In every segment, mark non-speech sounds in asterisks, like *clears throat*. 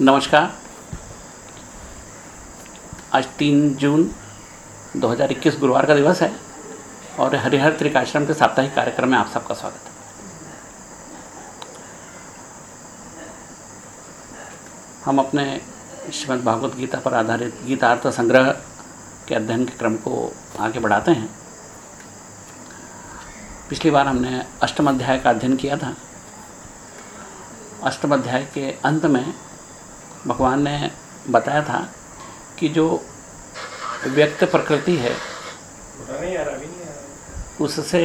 नमस्कार। आज तीन जून 2021 गुरुवार का दिवस है और हरिहर त्रिकाश्रम के साप्ताहिक कार्यक्रम में आप सबका स्वागत है। हम अपने श्रीमद् भागवत गीता पर आधारित गीतार्थ संग्रह के अध्ययन के क्रम को आगे बढ़ाते हैं। पिछली बार हमने अष्टम अध्याय का अध्ययन किया था। अष्टम अध्याय के अंत में भगवान ने बताया था कि जो व्यक्त प्रकृति है, उससे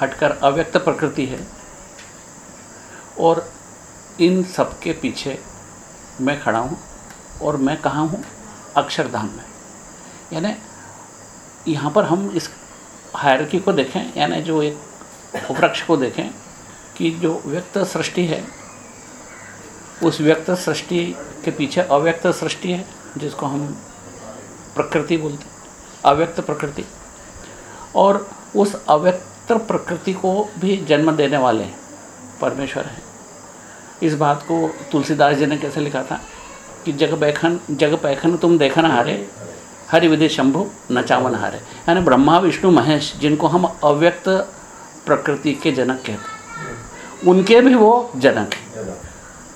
हटकर अव्यक्त प्रकृति है। और इन सब के पीछे मैं खड़ा हूँ और मैं कहाँ हूँ? अक्षरधाम में। यानी यहाँ पर हम इस हायरकी को देखें, यानी जो एक वृक्ष को देखें कि जो व्यक्त सृष्टि है उस व्यक्त सृष्टि के पीछे अव्यक्त सृष्टि है, जिसको हम प्रकृति बोलते हैं, अव्यक्त प्रकृति। और उस अव्यक्त प्रकृति को भी जन्म देने वाले परमेश्वर हैं। इस बात को तुलसीदास जी ने कैसे लिखा था कि जग बैखन, जग पैखन तुम देखन हारे, हरि विधि शंभु नचावन हारे। यानी ब्रह्मा, विष्णु, महेश, जिनको हम अव्यक्त प्रकृति के जनक कहते हैं, उनके भी वो जनक हैं।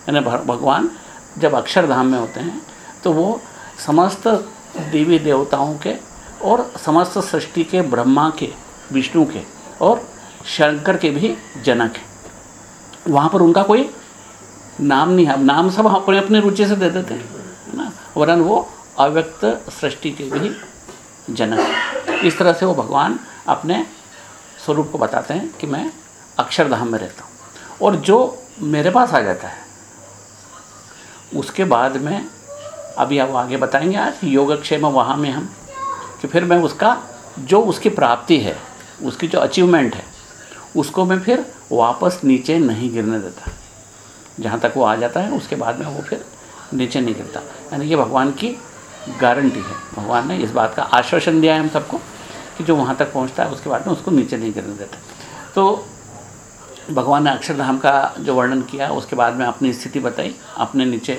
यानी भगवान जब अक्षरधाम में होते हैं तो वो समस्त देवी देवताओं के और समस्त सृष्टि के, ब्रह्मा के, विष्णु के और शंकर के भी जनक हैं। वहाँ पर उनका कोई नाम नहीं है। नाम सब अपने अपनी रुचि से दे देते हैं, है ना? वरन वो अव्यक्त सृष्टि के भी जनक इस तरह से वो भगवान अपने स्वरूप को बताते हैं कि मैं अक्षरधाम में रहता हूँ। और जो मेरे पास आ जाता है उसके बाद में अभी आप आगे बताएँगे, आज योगक्षेम वहाँ में हम, कि फिर मैं उसका जो उसकी प्राप्ति है, उसकी जो अचीवमेंट है, उसको मैं फिर वापस नीचे नहीं गिरने देता। जहाँ तक वो आ जाता है, उसके बाद में वो फिर नीचे नहीं गिरता। यानी ये भगवान की गारंटी है। भगवान ने इस बात का आश्वासन दिया है हम सबको, कि जो वहाँ तक पहुँचता है, उसके बाद में उसको नीचे नहीं गिरने देता। तो भगवान ने अक्षरधाम का जो वर्णन किया, उसके बाद में अपनी स्थिति बताई। अपने नीचे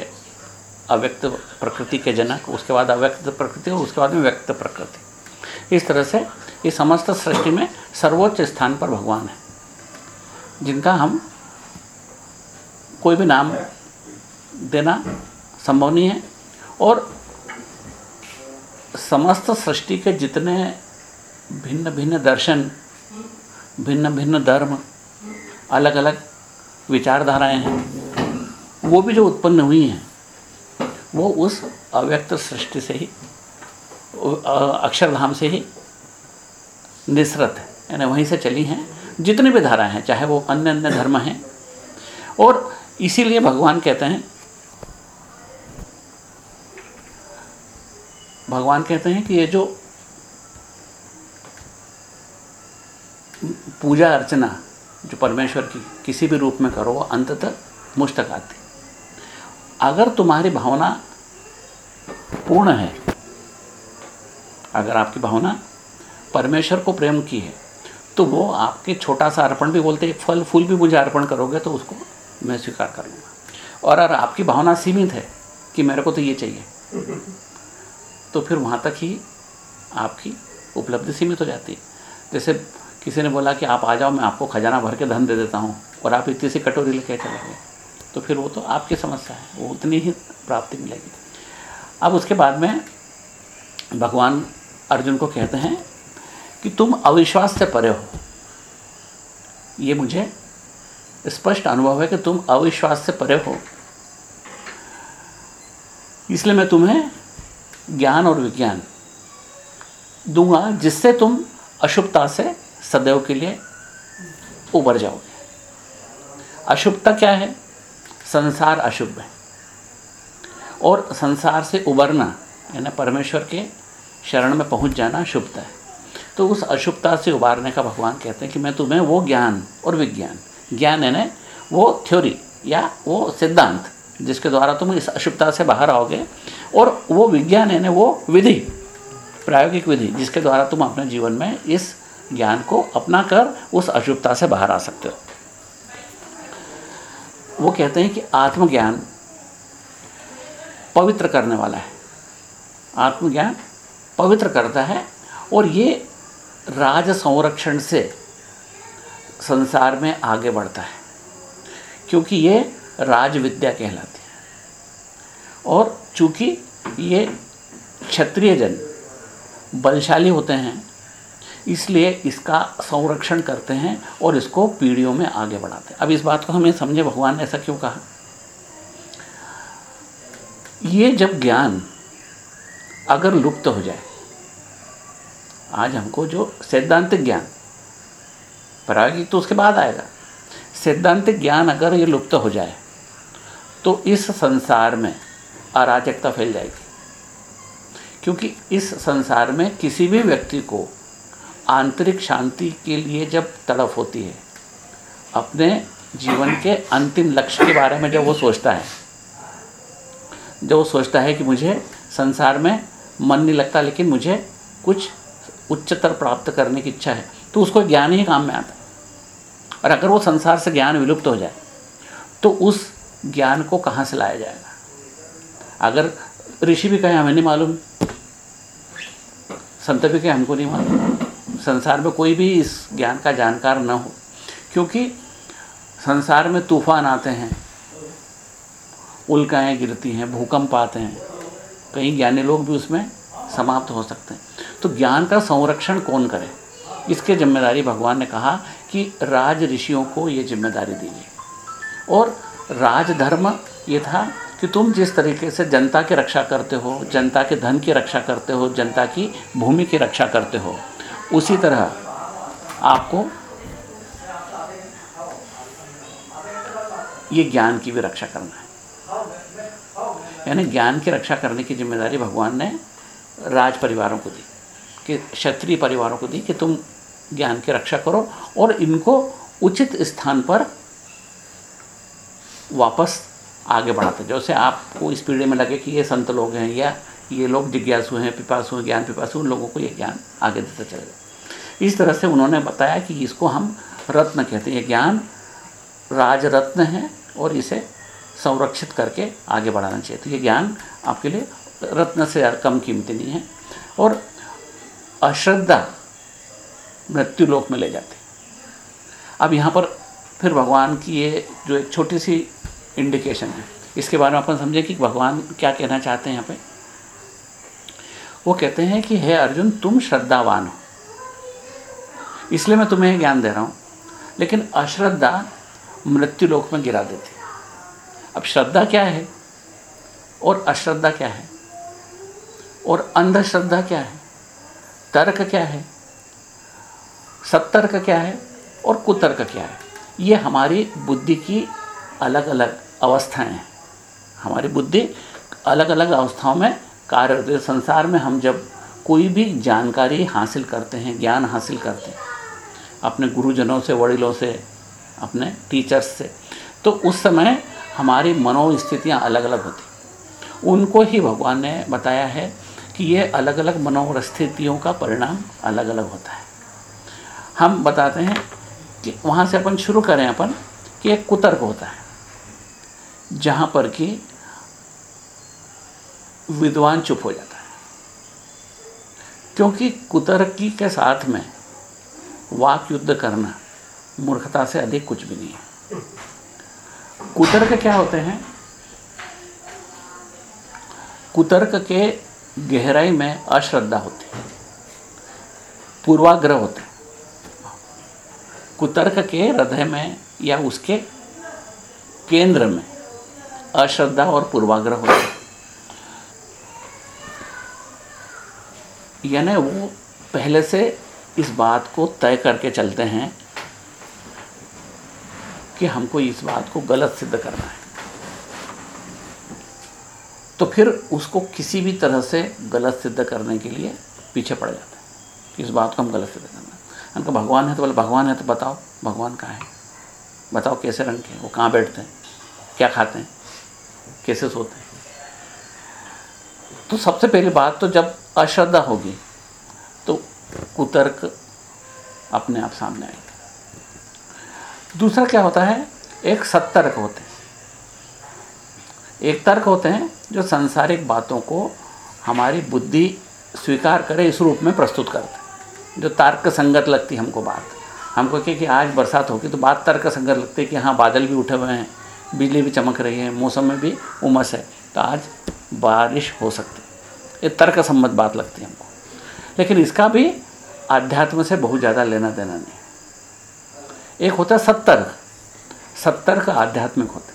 अव्यक्त प्रकृति के जनक, उसके बाद अव्यक्त प्रकृति और उसके बाद में व्यक्त प्रकृति। इस तरह से इस समस्त सृष्टि में सर्वोच्च स्थान पर भगवान है, जिनका हम कोई भी नाम देना संभव नहीं है। और समस्त सृष्टि के जितने भिन्न भिन्न दर्शन भिन्न भिन्न धर्म अलग अलग विचारधाराएँ हैं। वो भी जो उत्पन्न हुई हैं, वो उस अव्यक्त सृष्टि से ही अक्षरधाम से ही निसरत है। यानी वहीं से चली हैं, जितनी भी धाराएँ हैं, चाहे वो अन्य अन्य धर्म हैं। और इसीलिए भगवान कहते हैं, भगवान कहते हैं कि ये जो पूजा अर्चना जो परमेश्वर की किसी भी रूप में करो, वो अंततः मुझ तक आती। अगर तुम्हारी भावना पूर्ण है, अगर आपकी भावना परमेश्वर को प्रेम की है तो वो आपके छोटा सा अर्पण भी बोलते हैं फल, फूल भी मुझे अर्पण करोगे तो उसको मैं स्वीकार कर लूँगा। और अगर आपकी भावना सीमित है कि मेरे को तो ये चाहिए तो फिर वहाँ तक ही आपकी उपलब्धि सीमित हो जाती है। जैसे किसी ने बोला कि आप आ जाओ, मैं आपको खजाना भर के धन दे देता हूँ और आप इतनी सी कटोरी लेके चले गए। तो फिर वो तो आपकी समस्या है, वो उतनी ही प्राप्ति मिलेगी। अब उसके बाद में भगवान अर्जुन को कहते हैं कि तुम अविश्वास से परे हो। ये मुझे स्पष्ट अनुभव है कि तुम अविश्वास से परे हो। इसलिए मैं तुम्हें ज्ञान और विज्ञान दूँगा, जिससे तुम अशुभता से सदैव के लिए उबर जाओगे। अशुभता क्या है? संसार अशुभ है। और संसार से उबरना यानी परमेश्वर के शरण में पहुँच जाना शुभता है। तो उस अशुभता से उबारने का भगवान कहते हैं कि मैं तुम्हें वो ज्ञान और विज्ञान, ज्ञान यानी वो थ्योरी या वो सिद्धांत जिसके द्वारा तुम इस अशुभता से बाहर आओगे और वो विज्ञान यानी वो विधि, प्रायोगिक विधि जिसके द्वारा तुम अपने जीवन में इस ज्ञान को अपना कर उस अशुभता से बाहर आ सकते हो। वो कहते हैं कि आत्मज्ञान पवित्र करने वाला है। आत्मज्ञान पवित्र करता है और ये राज संरक्षण से संसार में आगे बढ़ता है, क्योंकि ये राज विद्या कहलाती है। और चूँकि ये क्षत्रिय जन बलशाली होते हैं इसलिए इसका संरक्षण करते हैं और इसको पीढ़ियों में आगे बढ़ाते हैं। अब इस बात को हमें समझे, भगवान ने ऐसा क्यों कहा? ये जब ज्ञान अगर लुप्त हो जाए, आज हमको जो सैद्धांतिक ज्ञान प्रायोगिक तो उसके बाद आएगा। सैद्धांतिक ज्ञान अगर ये लुप्त हो जाए तो इस संसार में अराजकता फैल जाएगी। क्योंकि इस संसार में किसी भी व्यक्ति को आंतरिक शांति के लिए जब तड़प होती है, अपने जीवन के अंतिम लक्ष्य के बारे में जब वो सोचता है, जब वो सोचता है कि मुझे संसार में मन नहीं लगता, लेकिन मुझे कुछ उच्चतर प्राप्त करने की इच्छा है तो उसको ज्ञान ही काम में आता है। और अगर वो संसार से ज्ञान विलुप्त हो जाए तो उस ज्ञान को कहाँ से लाया जाएगा? अगर ऋषि भी कहें, हमें नहीं मालूम। संत भी कहें, हमको नहीं मालूम। संसार में कोई भी इस ज्ञान का जानकार न हो, क्योंकि संसार में तूफ़ान आते हैं, उल्काएँ गिरती हैं, भूकंप आते हैं, कई ज्ञानी लोग भी उसमें समाप्त हो सकते हैं। तो ज्ञान का संरक्षण कौन करे? इसके ज़िम्मेदारी भगवान ने कहा कि राज ऋषियों को ये ज़िम्मेदारी दीजिए और राजधर्म ये था कि तुम जिस तरीके से जनता की रक्षा करते हो, जनता के धन की रक्षा करते हो, जनता की भूमि की रक्षा करते हो उसी तरह आपको ये ज्ञान की भी रक्षा करना है। यानी ज्ञान की रक्षा करने की ज़िम्मेदारी भगवान ने राज परिवारों को दी, कि क्षत्रिय परिवारों को दी कि तुम ज्ञान की रक्षा करो और इनको उचित स्थान पर वापस आगे बढ़ाते जैसे आपको इस पीढ़ी में लगे कि ये संत लोग हैं या ये लोग जिज्ञासु हैं, पिपासु हैं, ज्ञान पिपासु उन लोगों को ये ज्ञान आगे देता चलेगा। इस तरह से उन्होंने बताया कि इसको हम रत्न कहते हैं। ये ज्ञान राज रत्न है और इसे संरक्षित करके आगे बढ़ाना चाहिए। तो ये ज्ञान आपके लिए रत्न से कम कीमती नहीं है और अश्रद्धा मृत्यु लोक में ले जाती अब यहाँ पर फिर भगवान की ये जो एक छोटी सी इंडिकेशन है, इसके बारे में अपन समझें कि भगवान क्या कहना चाहते हैं यहाँ पे? वो कहते हैं कि, हे अर्जुन, तुम श्रद्धावान हो। इसलिए मैं तुम्हें ज्ञान दे रहा हूँ। लेकिन अश्रद्धा मृत्यु लोक में गिरा देती अब श्रद्धा क्या है? और अश्रद्धा क्या है? और अंधश्रद्धा क्या है? तर्क क्या है? सत्तर्क क्या है? और कुतर्क क्या है? ये हमारी बुद्धि की अलग अलग अवस्थाएँ हैं। हमारी बुद्धि अलग अलग अवस्थाओं में कार्य है संसार में हम जब कोई भी जानकारी हासिल करते हैं, ज्ञान हासिल करते हैं, अपने गुरुजनों से, वड़िलों से, अपने टीचर्स से तो उस समय हमारी मनोस्थितियाँ अलग अलग होती उनको ही भगवान ने बताया है कि ये अलग अलग मनोस्थितियों का परिणाम अलग अलग होता है। हम बताते हैं कि वहाँ से अपन शुरू करें अपन कि एक कुतर्क होता है, जहाँ पर कि विद्वान चुप हो जाता है। क्योंकि कुतर्की के साथ में वाक युद्ध करना मूर्खता से अधिक कुछ भी नहीं है। कुतर्क क्या होते हैं? कुतर्क के गहराई में अश्रद्धा होती है, पूर्वाग्रह होते हैं। कुतर्क के हृदय में या उसके केंद्र में अश्रद्धा और पूर्वाग्रह होते हैं। यानी वो पहले से इस बात को तय करके चलते हैं कि हमको इस बात को गलत सिद्ध करना है। तो फिर उसको किसी भी तरह से गलत सिद्ध करने के लिए पीछे पड़ जाते हैं कि इस बात को हम गलत सिद्ध करना है। भगवान है तो बोले, भगवान है तो बताओ, भगवान कहाँ है? बताओ कैसे रंग के वो कहाँ बैठते हैं? क्या खाते हैं? कैसे सोते हैं? तो सबसे पहली बात तो जब अश्रद्धा होगी तो कुतर्क अपने आप सामने आएगा। दूसरा क्या होता है, एक सत्तर्क होते हैं। एक तर्क होते हैं जो सांसारिक बातों को हमारी बुद्धि स्वीकार करे, इस रूप में प्रस्तुत करते हैं। जो तर्क संगत लगती हमको बात। हमको कहे कि आज बरसात होगी तो बात तर्क संगत लगती है कि हाँ बादल भी उठे हुए हैं, बिजली भी चमक रही है, मौसम में भी उमस है। तो आज बारिश हो सकती ये तर्क सम्मत बात लगती है हमको। लेकिन इसका भी आध्यात्म से बहुत ज़्यादा लेना देना नहीं। एक होता है सत्तर्क। सत्तर्क आध्यात्मिक होते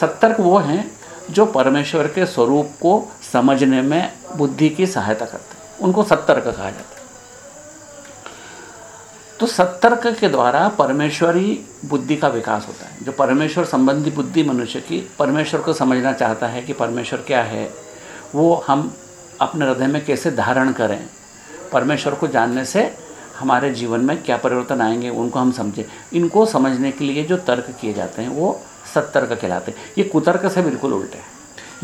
सत्तर्क वो हैं जो परमेश्वर के स्वरूप को समझने में बुद्धि की सहायता करते हैं। उनको सत्तर्क कहा जाता है। तो सत्तर्क के द्वारा परमेश्वरी बुद्धि का विकास होता है। जो परमेश्वर संबंधी बुद्धि मनुष्य की, परमेश्वर को समझना चाहता है कि परमेश्वर क्या है, वो हम अपने हृदय में कैसे धारण करें। परमेश्वर को जानने से हमारे जीवन में क्या परिवर्तन आएँगे, उनको हम समझें। इनको समझने के लिए जो तर्क किए जाते हैं, वो सत्तर्क कहलाते हैं। ये कुतर्क से बिल्कुल उल्टे हैं।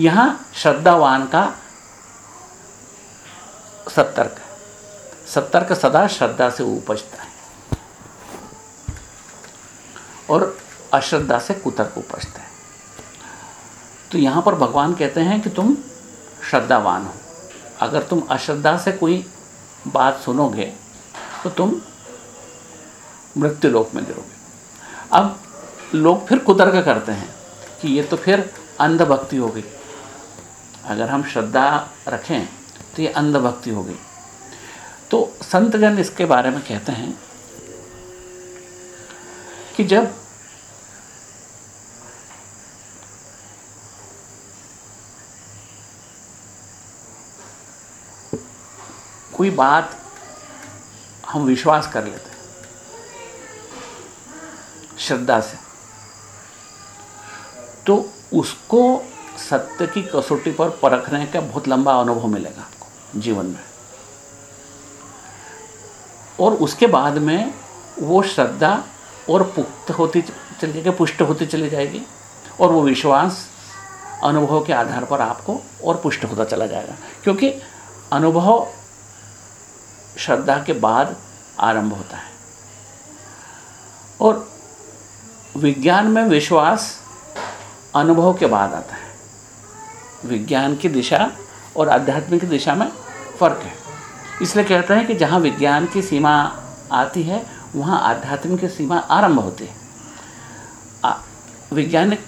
यहाँ श्रद्धावान का सत्तर्क सत्तर्क सदा श्रद्धा से उपजता है। और अश्रद्धा से कुतर्क उपजता है। तो यहाँ पर भगवान कहते हैं कि तुम श्रद्धावान हो। अगर तुम अश्रद्धा से कोई बात सुनोगे तो तुम मृत्यु लोक में गिरोगे। अब लोग फिर कुतर्क करते हैं कि ये तो फिर अंधभक्ति हो गई। अगर हम श्रद्धा रखें तो ये अंधभक्ति हो गई। तो संतजन इसके बारे में कहते हैं कि जब कोई बात हम विश्वास कर लेते हैं, श्रद्धा से तो उसको सत्य की कसौटी पर परखने का बहुत लंबा अनुभव मिलेगा आपको जीवन में। और उसके बाद में वो श्रद्धा और पुख्त होती चली जाएगी पुष्ट होती चली जाएगी और वो विश्वास अनुभव के आधार पर आपको और पुष्ट होता चला जाएगा। क्योंकि अनुभव श्रद्धा के बाद आरंभ होता है। और विज्ञान में विश्वास अनुभव के बाद आता है। विज्ञान की दिशा और आध्यात्मिक दिशा में फ़र्क है। इसलिए कहते हैं कि जहाँ विज्ञान की सीमा आती है वहाँ आध्यात्मिक की सीमा आरंभ होती है। वैज्ञानिक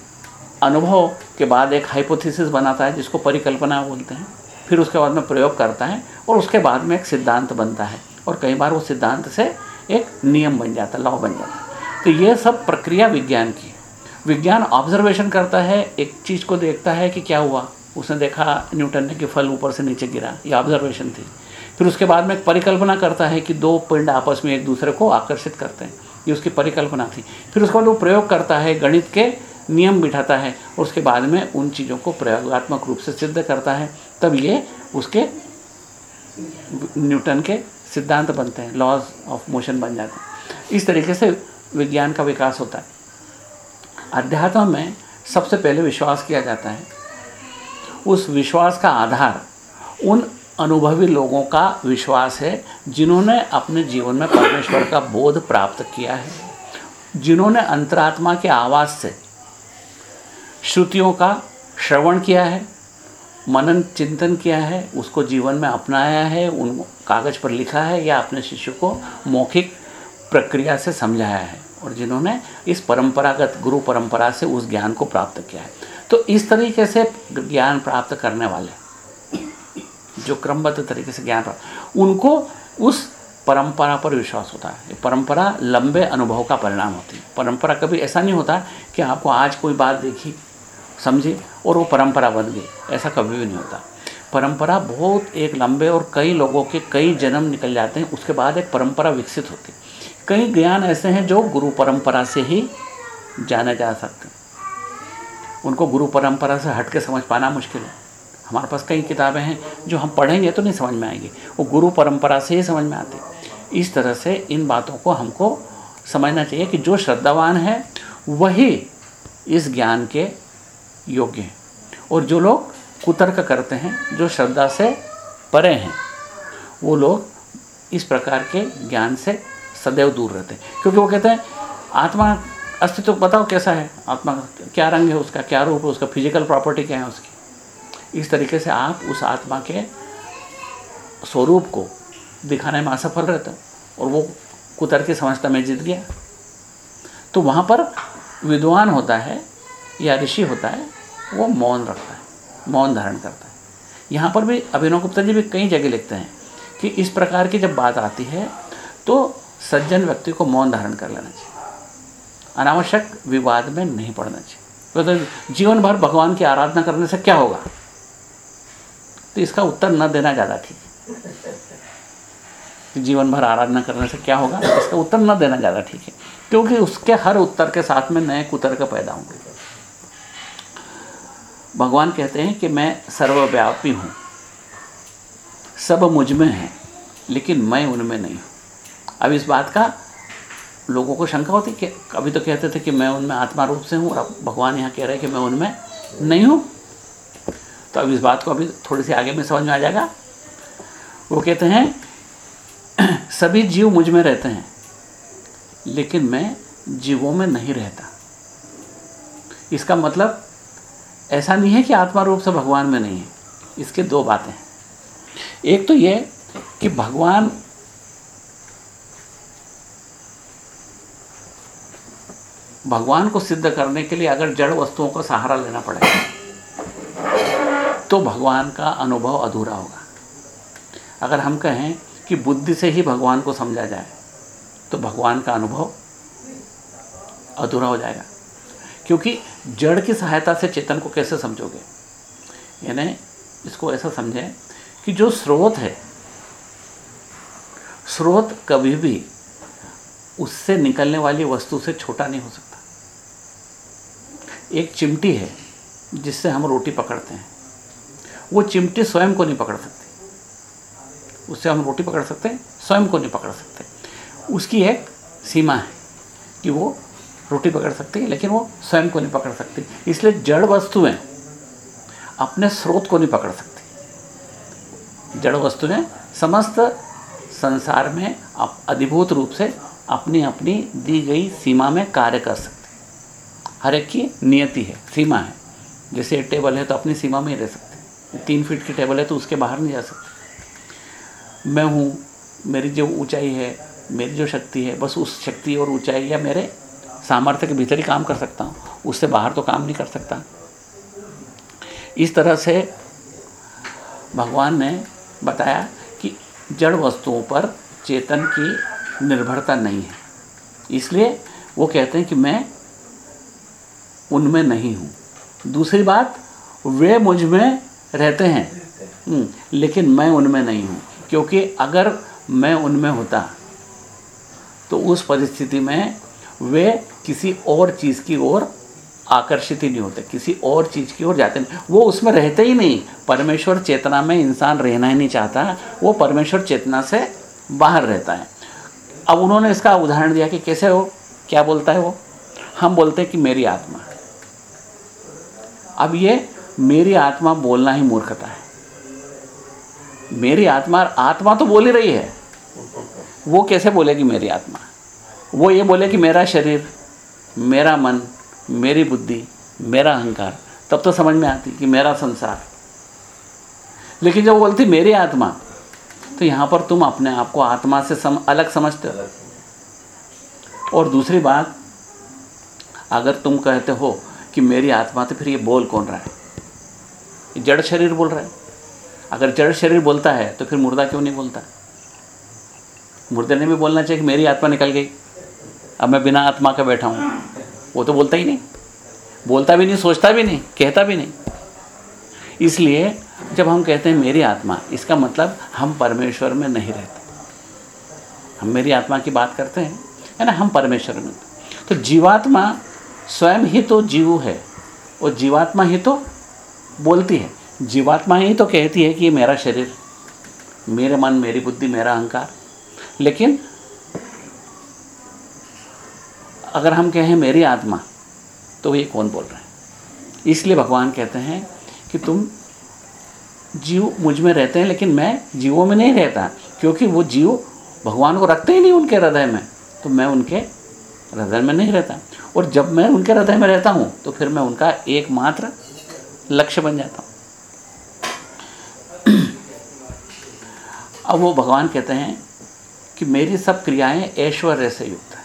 अनुभव के बाद एक हाइपोथेसिस बनाता है, जिसको परिकल्पना बोलते हैं। फिर उसके बाद में प्रयोग करता है और उसके बाद में एक सिद्धांत बनता है। और कई बार वो सिद्धांत से एक नियम बन जाता है, लॉ बन जाता है। तो ये सब प्रक्रिया विज्ञान की। विज्ञान ऑब्जर्वेशन करता है, एक चीज़ को देखता है कि क्या हुआ। उसने देखा न्यूटन ने कि फल ऊपर से नीचे गिरा। ये ऑब्जर्वेशन थी। फिर उसके बाद में परिकल्पना करता है कि दो पिंड आपस में एक दूसरे को आकर्षित करते हैं। ये उसकी परिकल्पना थी। फिर उसके बाद वो प्रयोग करता है, गणित के नियम बिठाता है और उसके बाद में उन चीज़ों को प्रयोगात्मक रूप से सिद्ध करता है। तब ये उसके न्यूटन के सिद्धांत बनते हैं लॉज ऑफ़ मोशन बन जाते हैं। इस तरीके से विज्ञान का विकास होता है। अध्यात्म में सबसे पहले विश्वास किया जाता है। उस विश्वास का आधार उन अनुभवी लोगों का विश्वास है, जिन्होंने अपने जीवन में परमेश्वर का बोध प्राप्त किया है, जिन्होंने अंतरात्मा के आवाज़ से श्रुतियों का श्रवण किया है, मनन चिंतन किया है, उसको जीवन में अपनाया है, उन कागज़ पर लिखा है या अपने शिष्य को मौखिक प्रक्रिया से समझाया है और जिन्होंने इस परंपरागत गुरु परंपरा से उस ज्ञान को प्राप्त किया है। तो इस तरीके से ज्ञान प्राप्त करने वाले जो क्रमबद्ध तरीके से ज्ञान प्राप्त उनको उस परंपरा पर विश्वास होता है। परंपरा लंबे अनुभव का परिणाम होती है। परंपरा कभी ऐसा नहीं होता कि आपको आज कोई बात देखी, समझी, और वो परंपरा बन गई। ऐसा कभी भी नहीं होता। परंपरा बहुत एक लंबे और कई लोगों के कई जन्म निकल जाते हैं, उसके बाद एक परंपरा विकसित होती है। कई ज्ञान ऐसे हैं जो गुरु परंपरा से ही जाने जा सकते हैं। उनको गुरु परंपरा से हट के समझ पाना मुश्किल है। हमारे पास कई किताबें हैं जो हम पढ़ेंगे तो नहीं समझ में आएँगी। वो गुरु परंपरा से ही समझ में आती इस तरह से इन बातों को हमको समझना चाहिए कि जो श्रद्धावान है, वही इस ज्ञान के योग्य हैं। और जो लोग कुतर्क करते हैं, जो श्रद्धा से परे हैं, वो लोग इस प्रकार के ज्ञान से सदैव दूर रहते हैं। क्योंकि वो कहते हैं, आत्मा अस्तित्व बताओ कैसा है? आत्मा क्या रंग है उसका? क्या रूप है उसका? फ़िज़िकल प्रॉपर्टी क्या है उसकी? इस तरीके से आप उस आत्मा के स्वरूप को दिखाने में असफल रहते हो और वो कुतर के समझता मैं जीत गया। तो वहाँ पर विद्वान होता है या ऋषि होता है, वो मौन रखता है, मौन धारण करता है। यहाँ पर भी अभिनव गुप्ता जी भी कई जगह लिखते हैं कि इस प्रकार की जब बात आती है तो सज्जन व्यक्ति को मौन धारण कर लेना चाहिए। अनावश्यक विवाद में नहीं पड़ना चाहिए। तो जीवन भर भगवान की आराधना करने से क्या होगा? तो इसका उत्तर न देना ज़्यादा ठीक है। जीवन भर आराधना करने से क्या होगा? इसका उत्तर न देना ज़्यादा ठीक है। क्योंकि उसके हर उत्तर के साथ में नए कुतर्क पैदा होंगे। भगवान कहते हैं कि मैं सर्वव्यापी हूँ। सब मुझमें है, लेकिन मैं उनमें नहीं हूँ। अब इस बात का लोगों को शंका होती कि अभी तो कहते थे कि मैं उनमें आत्मा रूप से हूँ और अब भगवान यहाँ कह रहे हैं कि मैं उनमें नहीं हूँ। तो अब इस बात को अभी थोड़ी सी आगे में समझ में आ जाएगा। वो कहते हैं, *clears throat* सभी जीव मुझमें रहते हैं, लेकिन मैं जीवों में नहीं रहता। इसका मतलब ऐसा नहीं है कि आत्मा रूप से भगवान में नहीं है। इसके दो बातें हैं। एक तो ये कि भगवान भगवान को सिद्ध करने के लिए अगर जड़ वस्तुओं का सहारा लेना पड़ेगा तो भगवान का अनुभव अधूरा होगा। अगर हम कहें कि बुद्धि से ही भगवान को समझा जाए तो भगवान का अनुभव अधूरा हो जाएगा। क्योंकि जड़ की सहायता से चेतन को कैसे समझोगे? यानी इसको ऐसा समझें कि जो स्रोत है, स्रोत कभी भी उससे निकलने वाली वस्तु से छोटा नहीं हो सकता। एक चिमटी है, जिससे हम रोटी पकड़ते हैं। वो चिमटी स्वयं को नहीं पकड़ सकती। उससे हम रोटी पकड़ सकते हैं, स्वयं को नहीं पकड़ सकते। उसकी एक सीमा है कि वो रोटी पकड़ सकती है, लेकिन वो स्वयं को नहीं पकड़ सकती। इसलिए जड़ वस्तुएँ अपने स्रोत को नहीं पकड़ सकती। जड़ वस्तुएँ समस्त संसार में अधिभूत रूप से अपनी अपनी दी गई सीमा में कार्य कर सकते हर एक की नियति है, सीमा है। जैसे टेबल है तो अपनी सीमा में ही रह सकते तीन फीट की टेबल है तो उसके बाहर नहीं जा सकते। मैं हूँ, मेरी जो ऊंचाई है, मेरी जो शक्ति है, बस उस शक्ति और ऊंचाई या मेरे सामर्थ्य के भीतर ही काम कर सकता हूँ। उससे बाहर तो काम नहीं कर सकता। इस तरह से भगवान ने बताया कि जड़ वस्तुओं पर चेतन की निर्भरता नहीं है। इसलिए वो कहते हैं कि मैं उनमें नहीं हूँ। दूसरी बात, वे मुझमें रहते हैं। हम्म, लेकिन मैं उनमें नहीं हूँ क्योंकि अगर मैं उनमें होता तो उस परिस्थिति में वे किसी और चीज़ की ओर आकर्षित ही नहीं होते किसी और चीज़ की ओर जाते नहीं वो उसमें रहते ही नहीं। परमेश्वर चेतना में इंसान रहना ही नहीं चाहता वो परमेश्वर चेतना से बाहर रहता है। अब उन्होंने इसका उदाहरण दिया कि कैसे हो क्या बोलता है वो? हम बोलते हैं कि मेरी आत्मा। अब ये मेरी आत्मा बोलना ही मूर्खता है। मेरी आत्मा आत्मा तो बोल ही रही है। वो कैसे बोलेगी मेरी आत्मा? वो ये बोले कि मेरा शरीर मेरा मन मेरी बुद्धि मेरा अहंकार। तब तो समझ में आती कि मेरा संसार। लेकिन जब बोलती मेरी आत्मा तो यहाँ पर तुम अपने आप को आत्मा से सम, अलग समझते हो। और दूसरी बात अगर तुम कहते हो कि मेरी आत्मा तो फिर ये बोल कौन रहा है? जड़ शरीर बोल रहा है। अगर जड़ शरीर बोलता है तो फिर मुर्दा क्यों नहीं बोलता? मुर्दे ने भी बोलना चाहिए कि मेरी आत्मा निकल गई। अब मैं बिना आत्मा का बैठा हूँ। वो तो बोलता ही नहीं। बोलता भी नहीं, सोचता भी नहीं, कहता भी नहीं। इसलिए जब हम कहते हैं मेरी आत्मा, इसका मतलब हम परमेश्वर में नहीं रहते। हम मेरी आत्मा की बात करते हैं, है ना? हम परमेश्वर में। तो जीवात्मा स्वयं ही तो जीव है, और जीवात्मा ही तो बोलती है, जीवात्मा ही तो कहती है कि ये मेरा शरीर, मेरे मन, मेरी बुद्धि, मेरा अहंकार। लेकिन अगर हम कहें मेरी आत्मा तो ये कौन बोल रहा है? इसलिए भगवान कहते हैं कि तुम जीव मुझमें रहते हैं, लेकिन मैं जीवों में नहीं रहता, क्योंकि वो जीव भगवान को रखते ही नहीं उनके हृदय में। तो मैं उनके हृदय में नहीं रहता। और जब मैं उनके हृदय में रहता हूँ तो फिर मैं उनका एकमात्र लक्ष्य बन जाता हूँ। अब वो भगवान कहते हैं कि मेरी सब क्रियाएँ ऐश्वर्य से युक्त हैं।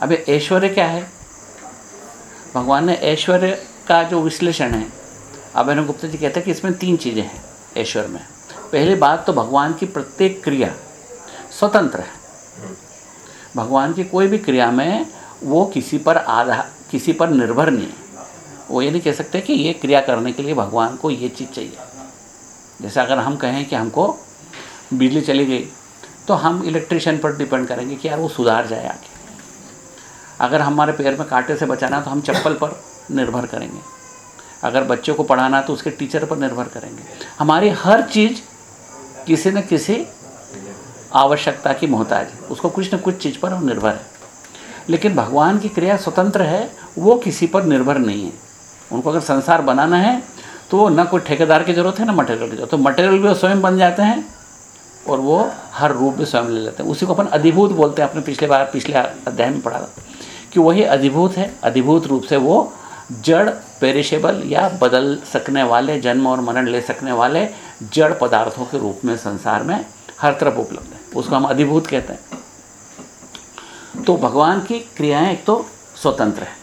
अब ऐश्वर्य क्या है? भगवान ने ऐश्वर्य का जो विश्लेषण है अभिनव गुप्ता जी कहते हैं कि इसमें तीन चीज़ें हैं ऐश्वर्य में। पहली बात तो भगवान की प्रत्येक क्रिया स्वतंत्र है। भगवान की कोई भी क्रिया में वो किसी पर आधार किसी पर निर्भर नहीं है। वो ये नहीं कह सकते कि ये क्रिया करने के लिए भगवान को ये चीज़ चाहिए। जैसे अगर हम कहें कि हमको बिजली चली गई तो हम इलेक्ट्रिशियन पर डिपेंड करेंगे कि यार वो सुधार जाए आगे। अगर हमारे पैर में कांटे से बचाना तो हम चप्पल पर निर्भर करेंगे। अगर बच्चों को पढ़ाना तो उसके टीचर पर निर्भर करेंगे। हमारी हर चीज़ किसी न किसी आवश्यकता की मोहताज है। उसको कुछ न कुछ चीज़ पर हम निर्भर है। लेकिन भगवान की क्रिया स्वतंत्र है, वो किसी पर निर्भर नहीं है। उनको अगर संसार बनाना है तो न कोई ठेकेदार की ज़रूरत है, ना मटेरियल की ज़रूरत। तो मटेरियल भी वो स्वयं बन जाते हैं और वो हर रूप में स्वयं ले लेते हैं। उसी को अपन अधिभूत बोलते हैं, अपने पिछले बार, पिछले अध्याय में पढ़ा कि वही अधिभूत है। अधिभूत रूप से वो जड़ पेरिशेबल या बदल सकने वाले, जन्म और मरण ले सकने वाले जड़ पदार्थों के रूप में संसार में हर तरफ़ उपलब्ध है। उसको हम अधिभूत कहते हैं। तो भगवान की क्रियाएँ एक तो स्वतंत्र है।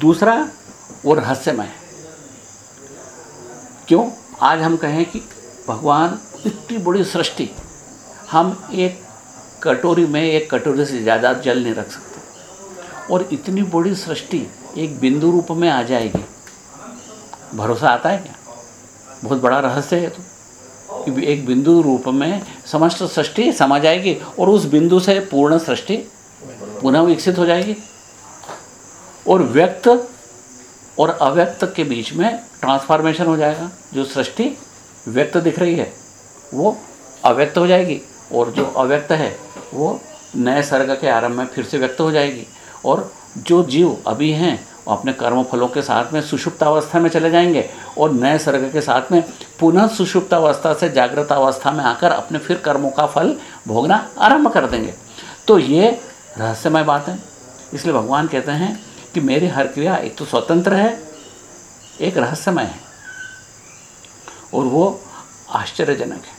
दूसरा वो रहस्यमय है। क्यों? आज हम कहें कि भगवान इतनी बड़ी सृष्टि, हम एक कटोरी में एक कटोरी से ज़्यादा जल नहीं रख सकते। और इतनी बड़ी सृष्टि एक बिंदु रूप में आ जाएगी। भरोसा आता है क्या? बहुत बड़ा रहस्य है तो। कि एक बिंदु रूप में समस्त सृष्टि समा जाएगी और उस बिंदु से पूर्ण सृष्टि पुनः विकसित हो जाएगी। और व्यक्त और अव्यक्त के बीच में ट्रांसफॉर्मेशन हो जाएगा। जो सृष्टि व्यक्त दिख रही है, वो अव्यक्त हो जाएगी और जो अव्यक्त है, वो नए सर्ग के आरंभ में फिर से व्यक्त हो जाएगी। और जो जीव अभी हैं, वो अपने कर्म फलों के साथ में सुषुप्त अवस्था में चले जाएँगे और नए सर्ग के साथ में पुनः सुषुप्त अवस्था से जागृत अवस्था में आकर अपने फिर कर्मों का फल भोगना आरंभ कर देंगे। तो ये रहस्यमय बात है। इसलिए भगवान कहते हैं कि मेरी हर क्रिया एक तो स्वतंत्र है, एक रहस्यमय है, और वो आश्चर्यजनक है,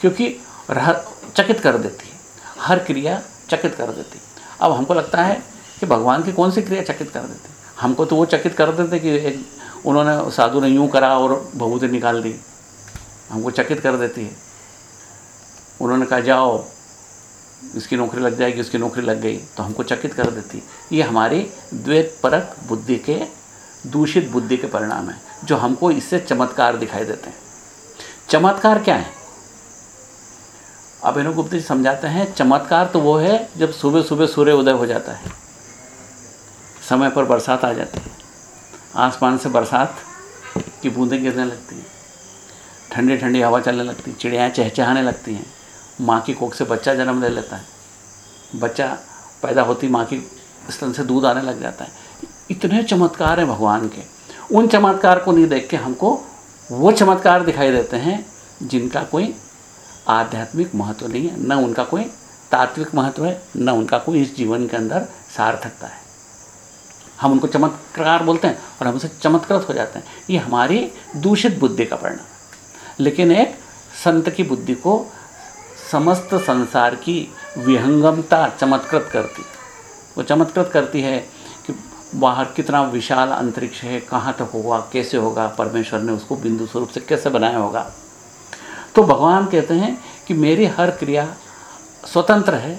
क्योंकि रह, चकित कर देती है, हर क्रिया चकित कर देती अब हमको लगता है कि भगवान की कौन सी क्रिया चकित कर देती हमको तो वो चकित कर देते कि एक, उन्होंने साधु ने यूँ करा और भभूति निकाल दी। हमको चकित कर देती है। उन्होंने कहा, जाओ इसकी नौकरी लग जाएगी, उसकी नौकरी लग गई तो हमको चकित कर देती। ये हमारी द्वैत परक बुद्धि के, दूषित बुद्धि के परिणाम है, जो हमको इससे चमत्कार दिखाई देते हैं। चमत्कार क्या है? अब इन्हों गुप्त जी समझाते हैं, चमत्कार तो वो है जब सुबह सुबह सूर्य उदय हो जाता है। समय पर बरसात आ जाती है। आसमान से बरसात की बूंदें गिरने लगती हैं। ठंडी ठंडी हवा चलने लगती है चिड़ियाँ चहचहाने लगती हैं। माँ की कोख से बच्चा जन्म ले लेता है। बच्चा पैदा होती माँ की स्तन से दूध आने लग जाता है। इतने चमत्कार हैं भगवान के। उन चमत्कार को नहीं देख के हमको वो चमत्कार दिखाई देते हैं जिनका कोई आध्यात्मिक महत्व नहीं है, न उनका कोई तात्विक महत्व है, न उनका कोई इस जीवन के अंदर सार्थकता है। हम उनको चमत्कार बोलते हैं और हम उसे चमत्कृत हो जाते हैं। ये हमारी दूषित बुद्धि का परिणाम। लेकिन एक संत की बुद्धि को समस्त संसार की विहंगमता चमत्कृत करती। वो चमत्कृत करती है कि बाहर कितना विशाल अंतरिक्ष है, कहाँ तक होगा, कैसे होगा, परमेश्वर ने उसको बिंदु स्वरूप से कैसे बनाया होगा। तो भगवान कहते हैं कि मेरी हर क्रिया स्वतंत्र है,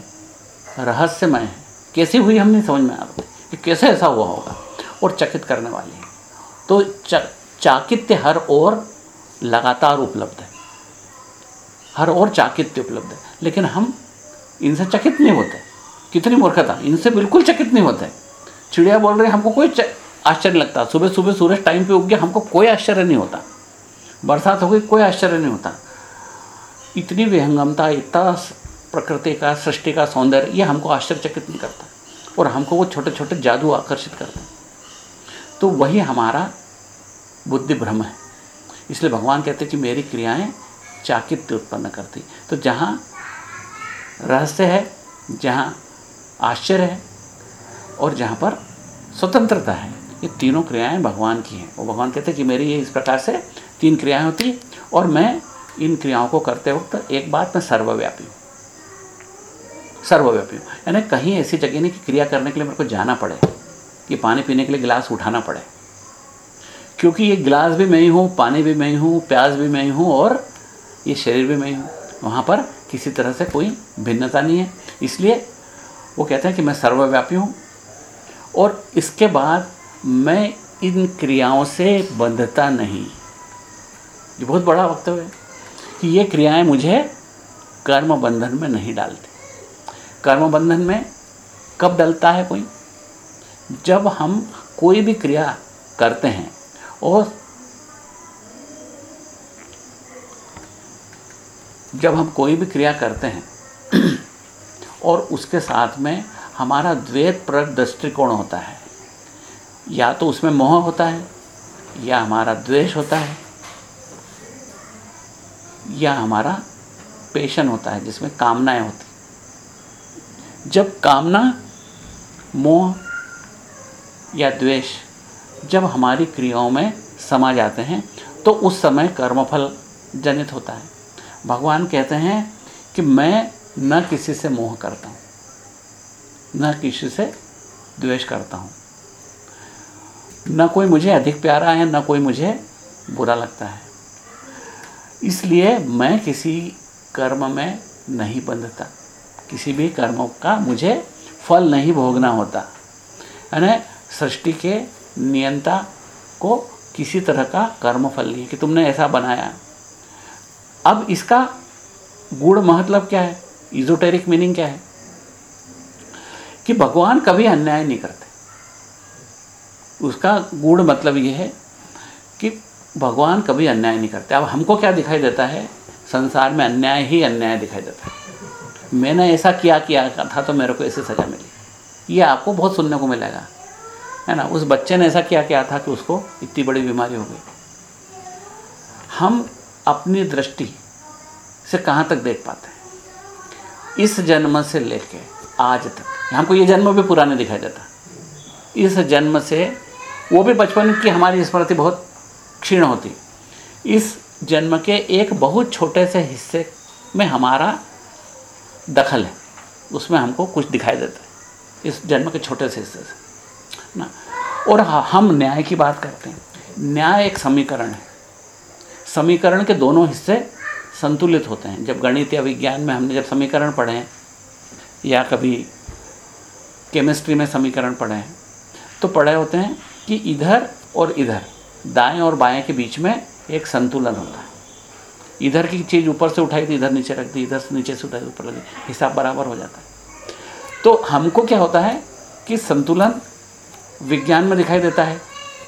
रहस्यमय है। कैसी हुई हम नहीं समझ में आ रही कि कैसे ऐसा हुआ होगा और चकित करने वाली है। तो चाकित्य हर ओर लगातार उपलब्ध है। हर और चाकित्य उपलब्ध है। लेकिन हम इनसे चकित नहीं होते। कितनी मूर्खता। इनसे बिल्कुल चकित नहीं होते। चिड़िया बोल रहे हमको कोई आश्चर्य लगता। सुबह सुबह सूरज टाइम पे उग गया, हमको कोई आश्चर्य नहीं होता। बरसात हो गई, कोई आश्चर्य नहीं होता। इतनी विहंगमता, इतना प्रकृति का, सृष्टि का सौंदर्य, ये हमको आश्चर्यचकित नहीं करता। और हमको वो छोटे छोटे जादू आकर्षित करते हैं। तो वही हमारा बुद्धि भ्रम है। इसलिए भगवान कहते हैं कि मेरी क्रियाएँ चाकित्य उत्पन्न करती। तो जहाँ रहस्य है, जहाँ आश्चर्य है और जहाँ पर स्वतंत्रता है, ये तीनों क्रियाएँ भगवान की हैं। वो भगवान कहते हैं कि मेरी ये इस प्रकार से तीन क्रियाएँ होती और मैं इन क्रियाओं को करते वक्त एक बात मैं सर्वव्यापी हूँ। सर्वव्यापी हूँ। यानी कहीं ऐसी जगह नहीं कि क्रिया करने के लिए मेरे को जाना पड़े, कि पानी पीने के लिए गिलास उठाना पड़े। क्योंकि ये गिलास भी मैं ही हूँ, पानी भी मैं ही हूँ प्याज भी मैं ही हूँ और ये शरीर भी मैं ही वहाँ पर किसी तरह से कोई भिन्नता नहीं है। इसलिए वो कहते हैं कि मैं सर्वव्यापी हूँ। और इसके बाद मैं इन क्रियाओं से बंधता नहीं। ये बहुत बड़ा वक्तव्य है कि ये क्रियाएँ मुझे कर्म बंधन में नहीं डालती। कर्म बंधन में कब डलता है कोई? जब हम कोई भी क्रिया करते हैं और जब हम कोई भी क्रिया करते हैं, *clears throat* और उसके साथ में हमारा द्वैत प्रक दृष्टिकोण होता है, या तो उसमें मोह होता है, या हमारा द्वेष होता है, या हमारा पेशन होता है, जिसमें कामनाएँ होती जब कामना, मोह या द्वेष जब हमारी क्रियाओं में समा जाते हैं तो उस समय कर्मफल जनित होता है। भगवान कहते हैं कि मैं न किसी से मोह करता हूँ, न किसी से द्वेष करता हूँ। न कोई मुझे अधिक प्यारा है, न कोई मुझे बुरा लगता है। इसलिए मैं किसी कर्म में नहीं बंधता। किसी भी कर्मों का मुझे फल नहीं भोगना होता। यानी सृष्टि के नियंता को किसी तरह का कर्म फल नहीं कि तुमने ऐसा बनाया। अब इसका गुड़ मतलब क्या है? इजोटेरिक मीनिंग क्या है? कि भगवान कभी अन्याय नहीं करते। उसका गुड़ मतलब यह है कि भगवान कभी अन्याय नहीं करते। अब हमको क्या दिखाई देता है? संसार में अन्याय ही अन्याय दिखाई देता है। मैंने ऐसा किया किया, था तो मेरे को ऐसी सज़ा मिली। ये आपको बहुत सुनने को मिलेगा। है ना? उस बच्चे ने ऐसा किया किया था कि उसको इतनी बड़ी बीमारी हो गई। हम अपनी दृष्टि से कहाँ तक देख पाते हैं? इस जन्म से लेके आज तक। हमको ये जन्म भी पुराने दिखाई देता। इस जन्म से वो भी बचपन की हमारी स्मृति बहुत क्षीण होती। इस जन्म के एक बहुत छोटे से हिस्से में हमारा दखल है। उसमें हमको कुछ दिखाई देता है। इस जन्म के छोटे से हिस्से से। ना? और हम न्याय की बात करते हैं। न्याय एक समीकरण है। समीकरण के दोनों हिस्से संतुलित होते हैं। जब गणित या विज्ञान में हमने जब समीकरण पढ़े हैं, या कभी केमिस्ट्री में समीकरण पढ़े हैं तो पढ़े होते हैं कि इधर और इधर, दाएँ और बाएँ के बीच में एक संतुलन होता है। इधर की चीज़ ऊपर से उठाई थी, इधर नीचे रख दी, इधर से नीचे से उठाई, ऊपर लगी हिसाब बराबर हो जाता है। तो हमको क्या होता है कि संतुलन विज्ञान में दिखाई देता है,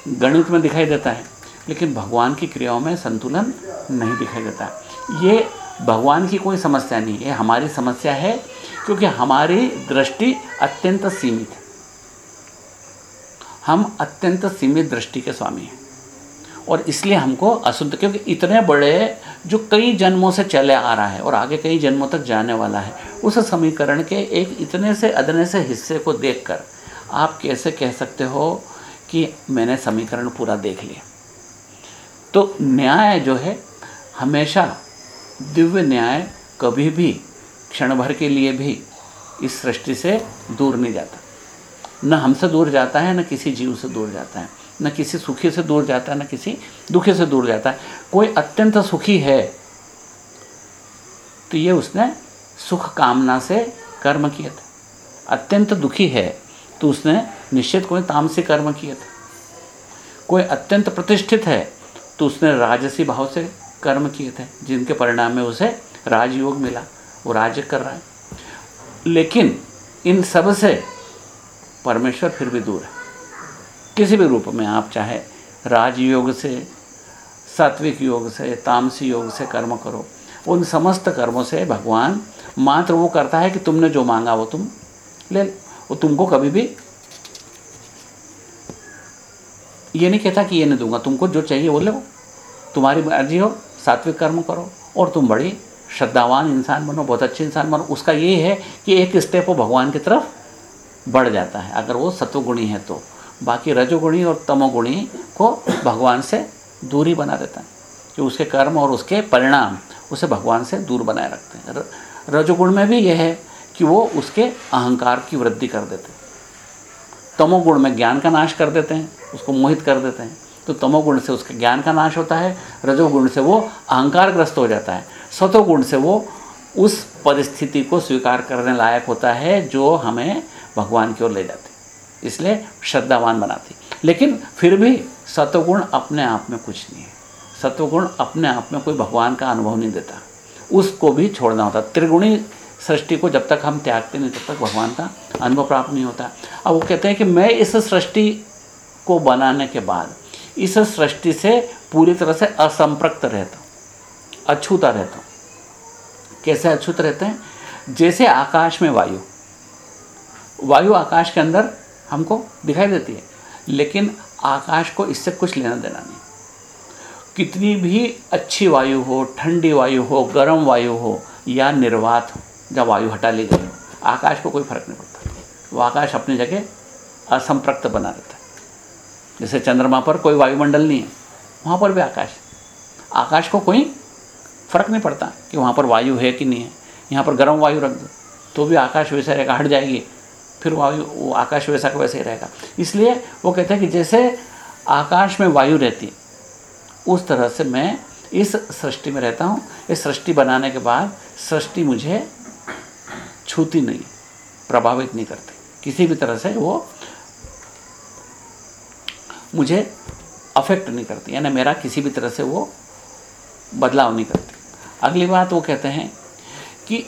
गणित में दिखाई देता है। लेकिन भगवान की क्रियाओं में संतुलन नहीं दिखाई देता। ये भगवान की कोई समस्या नहीं है हमारी समस्या है, क्योंकि हमारी दृष्टि अत्यंत सीमित है। हम अत्यंत सीमित दृष्टि के स्वामी हैं। और इसलिए हमको अशुद्ध, क्योंकि इतने बड़े जो कई जन्मों से चले आ रहा है और आगे कई जन्मों तक जाने वाला है, उस समीकरण के एक इतने से अदने से हिस्से को देखकर आप कैसे कह सकते हो कि मैंने समीकरण पूरा देख लिया? तो न्याय जो है, हमेशा दिव्य न्याय कभी भी, क्षण भर के लिए भी इस सृष्टि से दूर नहीं जाता। न हमसे दूर जाता है, न किसी जीव से दूर जाता है, न किसी सुखी से दूर जाता है, न किसी दुखी से दूर जाता है। कोई अत्यंत सुखी है तो ये उसने सुख कामना से कर्म किया था। अत्यंत दुखी है तो उसने निश्चित कोई तामसी कर्म किया था। कोई अत्यंत प्रतिष्ठित है तो उसने राजसी भाव से कर्म किए थे, जिनके परिणाम में उसे राजयोग मिला। वो राज्य कर रहा है। लेकिन इन सबसे परमेश्वर फिर भी दूर है। किसी भी रूप में आप चाहे राजयोग से, सात्विक योग से, तामसी योग से कर्म करो, उन समस्त कर्मों से भगवान मात्र वो करता है कि तुमने जो मांगा वो तुम ले वो तुमको कभी भी ये नहीं कहता कि ये नहीं दूँगा, तुमको जो चाहिए वो लो तुम्हारी मर्ज़ी हो, सात्विक कर्म करो, और तुम बड़ी श्रद्धावान इंसान बनो, बहुत अच्छे इंसान बनो। उसका ये है कि एक स्टेप वो भगवान की तरफ़ बढ़ जाता है। अगर वो सत्वगुणी है तो। बाकी रजोगुणी और तमोगुणी को भगवान से दूरी बना देता है। कि उसके कर्म और उसके परिणाम उसे भगवान से दूर बनाए रखते हैं। रजोगुण में भी यह है कि वो उसके अहंकार की वृद्धि कर देते हैं। तमोगुण में ज्ञान का नाश कर देते हैं, उसको मोहित कर देते हैं। तो तमोगुण से उसके ज्ञान का नाश होता है, रजोगुण से वो अहंकारग्रस्त हो जाता है। सतोगुण से वो उस परिस्थिति को स्वीकार करने लायक होता है, जो हमें भगवान की ओर ले जाती इसलिए श्रद्धावान बनाती लेकिन फिर भी सत्वगुण अपने आप में कुछ नहीं है। सत्वगुण अपने आप में कोई भगवान का अनुभव नहीं देता। उसको भी छोड़ना होता। त्रिगुणी सृष्टि को जब तक हम त्यागते नहीं, तब तक भगवान का अनुभव प्राप्त नहीं होता। अब वो कहते हैं कि मैं इस सृष्टि को बनाने के बाद, इस सृष्टि से पूरी तरह से असंप्रक्त रहता हूँ, अछूता रहता हूँ। कैसे अछूत रहते हैं? जैसे आकाश में वायु। वायु आकाश के अंदर हमको दिखाई देती है, लेकिन आकाश को इससे कुछ लेना देना नहीं। कितनी भी अच्छी वायु हो, ठंडी वायु हो, गर्म वायु हो, या निर्वात हो जब वायु हटा ली गई, आकाश को कोई फ़र्क नहीं पड़ता। वो आकाश अपनी जगह असंप्रक्त बना रहता है। जैसे चंद्रमा पर कोई वायुमंडल नहीं है, वहाँ पर भी आकाश आकाश को कोई फ़र्क नहीं पड़ता कि वहाँ पर वायु है कि नहीं है। यहाँ पर गर्म वायु रख दो तो भी आकाश वैसा रहेगा, हट जाएगी। फिर वायु, वो आकाश वैसा का वैसे ही रहेगा। इसलिए वो कहते हैं कि जैसे आकाश में वायु रहती उस तरह से मैं इस सृष्टि में रहता हूँ। इस सृष्टि बनाने के बाद सृष्टि मुझे छूती नहीं, प्रभावित नहीं करती। किसी भी तरह से वो मुझे अफेक्ट नहीं करती, यानी मेरा किसी भी तरह से वो बदलाव नहीं करती। अगली बात वो कहते हैं कि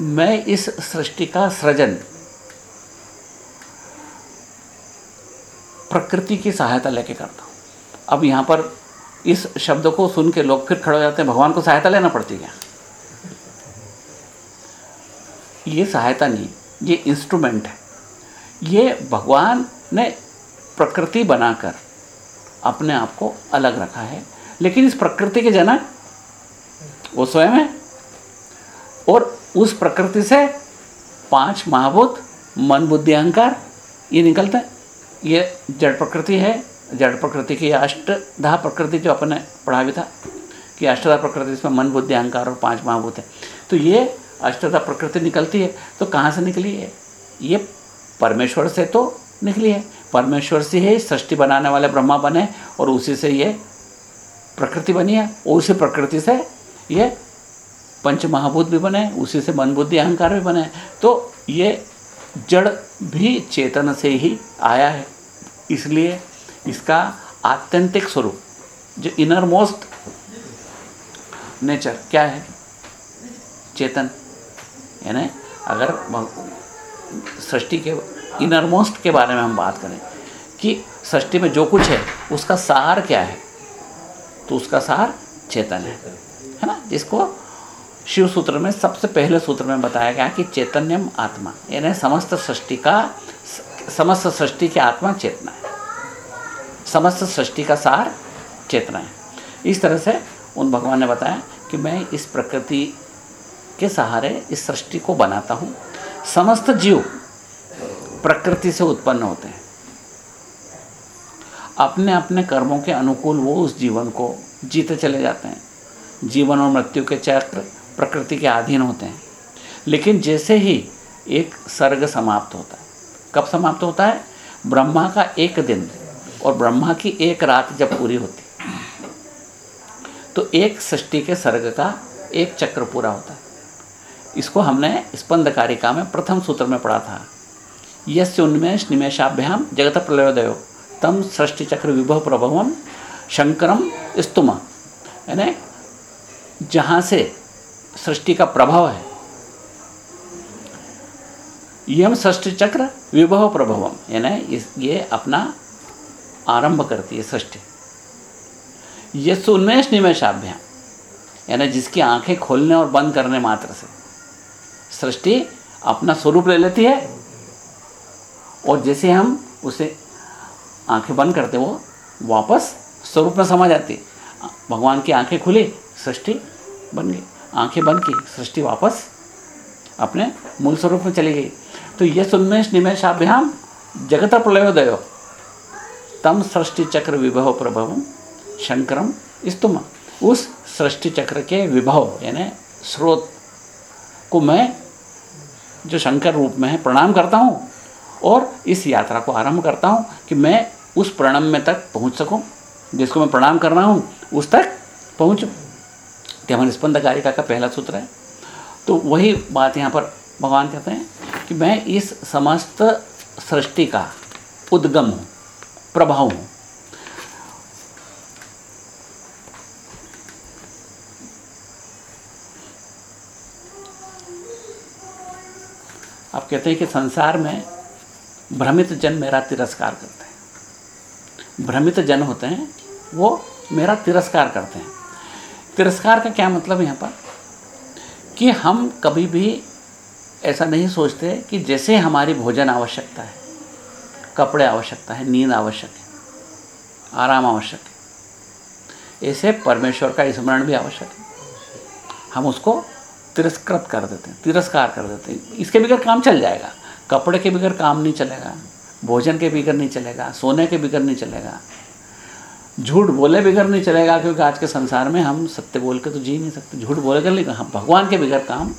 मैं इस सृष्टि का सृजन, प्रकृति की सहायता लेके करता हूँ। अब यहाँ पर इस शब्द को सुन के लोग फिर खड़े हो जाते हैं, भगवान को सहायता लेना पड़ती क्या? ये सहायता नहीं, ये इंस्ट्रूमेंट है। ये भगवान ने प्रकृति बनाकर अपने आप को अलग रखा है, लेकिन इस प्रकृति के जनक वो स्वयं है। और उस प्रकृति से पाँच महाभूत, मन, बुद्धि, अहंकार, ये निकलते हैं। ये जड़ प्रकृति है, जड़ प्रकृति की अष्टधा प्रकृति जो अपने पढ़ा भी था, कि अष्टधा प्रकृति इसमें मन, बुद्धि, अहंकार और पाँच महाभूत है। तो ये अष्टधा प्रकृति निकलती है तो कहाँ से निकली है? ये परमेश्वर से तो निकली है। परमेश्वर से ही सृष्टि बनाने वाले ब्रह्मा बने और उसी से ये प्रकृति बनी है। और उसी प्रकृति से ये पंच महाभूत भी बने, उसी से मन बुद्धि अहंकार भी बने। तो ये जड़ भी चेतन से ही आया है। इसलिए इसका आत्यंतिक स्वरूप, जो इनर मोस्ट नेचर क्या है? चेतन। यानी अगर सृष्टि के इनरमोस्ट के बारे में हम बात करें कि सृष्टि में जो कुछ है, उसका सार क्या है? तो उसका सार चेतन है। है ना? जिसको शिव सूत्र में सबसे पहले सूत्र में बताया गया कि चैतन्यम आत्मा, यानी समस्त सृष्टि का, समस्त सृष्टि की आत्मा चेतना है। समस्त सृष्टि का सार चेतना है। इस तरह से उन भगवान ने बताया कि मैं इस प्रकृति के सहारे इस सृष्टि को बनाता हूँ। समस्त जीव प्रकृति से उत्पन्न होते हैं। अपने अपने कर्मों के अनुकूल वो उस जीवन को जीते चले जाते हैं। जीवन और मृत्यु के चक्र प्रकृति के अधीन होते हैं। लेकिन जैसे ही एक सर्ग समाप्त होता है, कब समाप्त होता है? ब्रह्मा का एक दिन और ब्रह्मा की एक रात जब पूरी होती तो एक सृष्टि के सर्ग का एक चक्र पूरा होता है। इसको हमने स्पंद कारिका में प्रथम सूत्र में पढ़ा था। यस्य उन्मेष निमेशाभ्याम जगत प्रलयोदय तम सृष्टि चक्र विभव प्रभवम शंकरम स्तुम। यानी जहाँ से सृष्टि का प्रभाव है यम सृष्टि चक्र विभव प्रभवम यानी ये अपना आरंभ करती है सृष्टि। यश उन्मेष निमेशाभ्याम यानी जिसकी आँखें खोलने और बंद करने मात्र से। सृष्टि अपना स्वरूप ले लेती है। और जैसे हम उसे आँखें बंद करते वो वापस स्वरूप में समा जाती भगवान की आँखें खुली, सृष्टि बन गई। आँखें बंद की, सृष्टि वापस अपने मूल स्वरूप में चली गई। तो ये सुन्मेश निमेशाभ्याम जगत प्रलयोदय। तम सृष्टि चक्र विभव प्रभव, शंकरम स्तुम। उस सृष्टि चक्र के विभव, यानी स्रोत को मैं जो शंकर रूप में है, प्रणाम करता हूँ और इस यात्रा को आरंभ करता हूँ कि मैं उस प्रणम में तक पहुँच सकूँ, जिसको मैं प्रणाम कर रहा हूँ, उस तक पहुँचूँ। ये हमारे स्पंद कारिका का पहला सूत्र है। तो वही बात यहाँ पर भगवान कहते हैं कि मैं इस समस्त सृष्टि का उद्गम हूँ प्रभाव हूँ। आप कहते हैं कि संसार में भ्रमित जन मेरा तिरस्कार करते हैं। भ्रमित जन होते हैं, वो मेरा तिरस्कार करते हैं। तिरस्कार का क्या मतलब यहाँ पर? कि हम कभी भी ऐसा नहीं सोचते कि जैसे हमारी भोजन आवश्यकता है, कपड़े आवश्यकता है, नींद आवश्यक है, आराम आवश्यक है, ऐसे परमेश्वर का स्मरण भी आवश्यक है। हम उसको तिरस्कृत कर देते हैं, तिरस्कार कर देते हैं। इसके बगैर काम चल जाएगा। कपड़े के बगैर काम नहीं चलेगा, भोजन के बगैर नहीं चलेगा, सोने के बगैर नहीं चलेगा। झूठ बोले बगैर नहीं चलेगा, क्योंकि आज के संसार में हम सत्य बोल के तो जी नहीं सकते। झूठ बोले कर नहीं हम भगवान के बगैर काम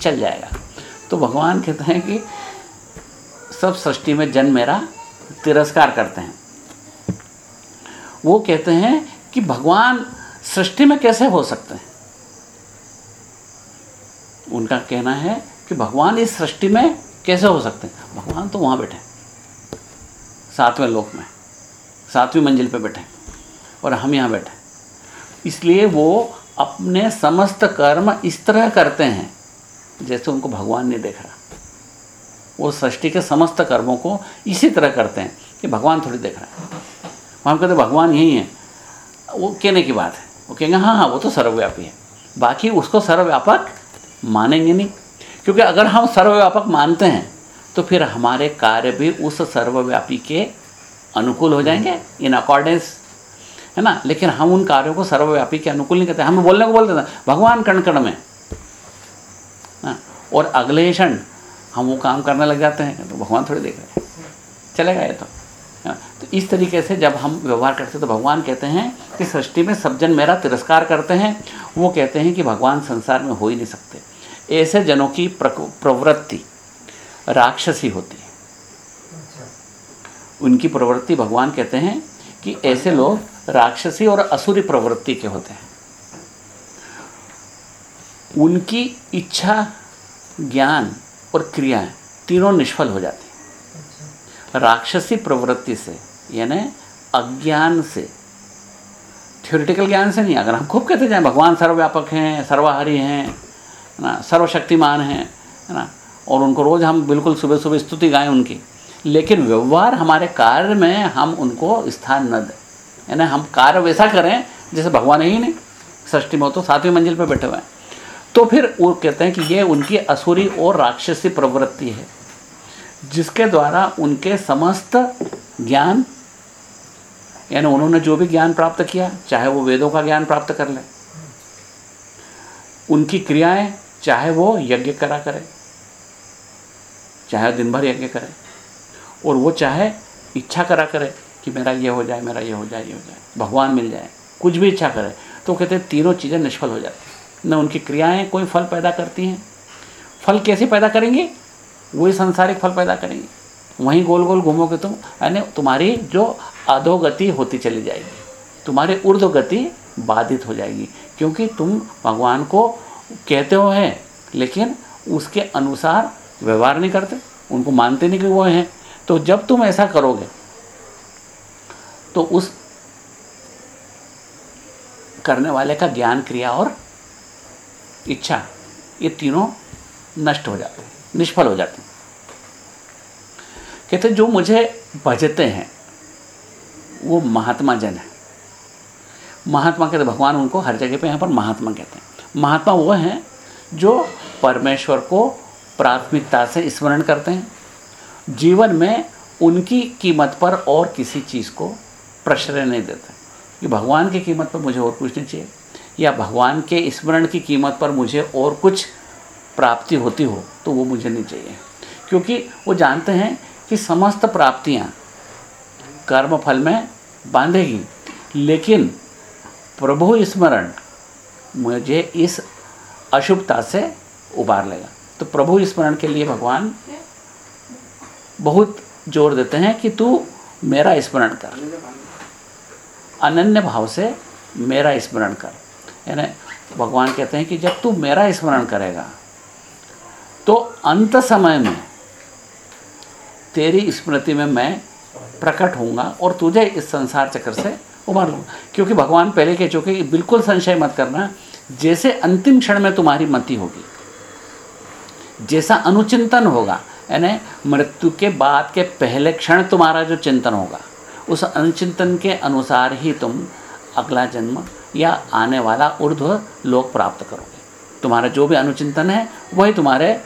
चल जाएगा। तो भगवान कहते हैं कि सब सृष्टि में जन मेरा तिरस्कार करते हैं। वो कहते हैं कि भगवान सृष्टि में कैसे हो सकते हैं? उनका कहना है कि भगवान इस सृष्टि में कैसे हो सकते हैं? भगवान तो वहाँ बैठे सातवें लोक में, सातवीं मंजिल पे बैठे और हम यहाँ बैठे इसलिए वो अपने समस्त कर्म इस तरह करते हैं जैसे उनको भगवान ने देख। रहा वो सृष्टि के समस्त कर्मों को इसी तरह करते हैं कि भगवान थोड़ी देख रहा है। हम कहते भगवान यही है। वो कहने की बात है। वो कहेंगे हाँ हाँ वो तो सर्वव्यापी है। बाकी उसको सर्वव्यापक मानेंगे नहीं। क्योंकि अगर हम सर्वव्यापक मानते हैं तो फिर हमारे कार्य भी उस सर्वव्यापी के अनुकूल हो जाएँगे इन अकॉर्डेंस है ना? लेकिन हम उन कार्यों को सर्वव्यापी के अनुकूल नहीं करते। हम बोलने को बोलते थे भगवान कण कण में, ना? और अगले क्षण हम वो काम करने लग जाते हैं। तो भगवान थोड़ी देख रहे हैं। चलेगा ये तो। तो इस तरीके से जब हम व्यवहार करते हैं तो भगवान कहते हैं कि सृष्टि में सब जन मेरा तिरस्कार करते हैं। वो कहते हैं कि भगवान संसार में हो ही नहीं सकते। ऐसे जनों की प्रवृत्ति राक्षसी होती है। उनकी प्रवृत्ति भगवान कहते हैं कि ऐसे लोग राक्षसी और असुरी प्रवृत्ति के होते हैं। उनकी इच्छा, ज्ञान और क्रियाएँ तीनों निष्फल हो जाती हैं। राक्षसी प्रवृत्ति से यानी अज्ञान से थ्योरिटिकल ज्ञान से नहीं, अगर हम खूब कहते जाएँ, भगवान सर्वव्यापक हैं, सर्वहारी हैं, है ना, सर्वशक्तिमान हैं, है ना, और उनको रोज़ हम बिल्कुल सुबह सुबह स्तुति गाएँ उनकी, लेकिन व्यवहार हमारे कार्य में हम उनको स्थान न दें। यानी हम कार्य वैसा करें, जैसे भगवान ही नहीं सृष्टि में तो सातवीं मंजिल पर बैठे हुए हैं। तो फिर वो कहते हैं कि ये उनकी असुरी और राक्षसी प्रवृत्ति है, जिसके द्वारा उनके समस्त ज्ञान यानी उन्होंने जो भी ज्ञान प्राप्त किया, चाहे वो वेदों का ज्ञान प्राप्त कर लें, उनकी क्रियाएँ, चाहे वो यज्ञ करा करें, चाहे दिन भर यज्ञ करें, और वो चाहे इच्छा करा करे कि मेरा ये हो जाए, मेरा ये हो जाए, ये हो जाए, भगवान मिल जाए, कुछ भी इच्छा करे तो कहते हैं तीनों चीज़ें निष्फल हो जाती हैं। न उनकी क्रियाएँ कोई फल पैदा करती हैं। फल कैसे पैदा करेंगे? वही संसारिक फल पैदा करेंगे। वहीं गोल गोल घूमोगे तुम, यानी तुम्हारी जो अधोगति होती चली जाएगी, तुम्हारी ऊर्ध गति बाधित हो जाएगी, क्योंकि तुम भगवान को कहते हो हैं, लेकिन उसके अनुसार व्यवहार नहीं करते, उनको मानते नहीं कि वो हैं। तो जब तुम ऐसा करोगे तो उस करने वाले का ज्ञान क्रिया और इच्छा, ये तीनों नष्ट हो जाते हैं, निष्फल हो जाते हैं। कहते जो मुझे भजते हैं, वो महात्मा जन है। महात्मा कहते भगवान उनको हर जगह पे यहाँ पर महात्मा कहते हैं। महात्मा वो हैं जो परमेश्वर को प्राथमिकता से स्मरण करते हैं। जीवन में उनकी कीमत पर और किसी चीज़ को प्रश्रय नहीं देते। कि भगवान की कीमत पर मुझे और कुछ नहीं चाहिए, या भगवान के स्मरण की कीमत पर मुझे और कुछ प्राप्ति होती हो तो वो मुझे नहीं चाहिए। क्योंकि वो जानते हैं कि समस्त प्राप्तियाँ कर्म फल में बांधेगी। लेकिन प्रभु स्मरण मुझे इस अशुभता से उबार लेगा। तो प्रभु स्मरण के लिए भगवान बहुत ज़ोर देते हैं कि तू मेरा स्मरण कर। अनन्य भाव से मेरा स्मरण कर। यानी भगवान कहते हैं कि जब तू मेरा स्मरण करेगा तो अंत समय में तेरी स्मृति में मैं प्रकट होऊँगा और तुझे इस संसार चक्र से उबार लूँगा क्योंकि भगवान पहले कह चुके बिल्कुल संशय मत करना, जैसे अंतिम क्षण में तुम्हारी मति होगी, जैसा अनुचिंतन होगा, यानी मृत्यु के बाद के पहले क्षण तुम्हारा जो चिंतन होगा, उस अनुचिंतन के अनुसार ही तुम अगला जन्म या आने वाला ऊर्ध्व लोक प्राप्त करोगे। तुम्हारा जो भी अनुचिंतन है, वही तुम्हारे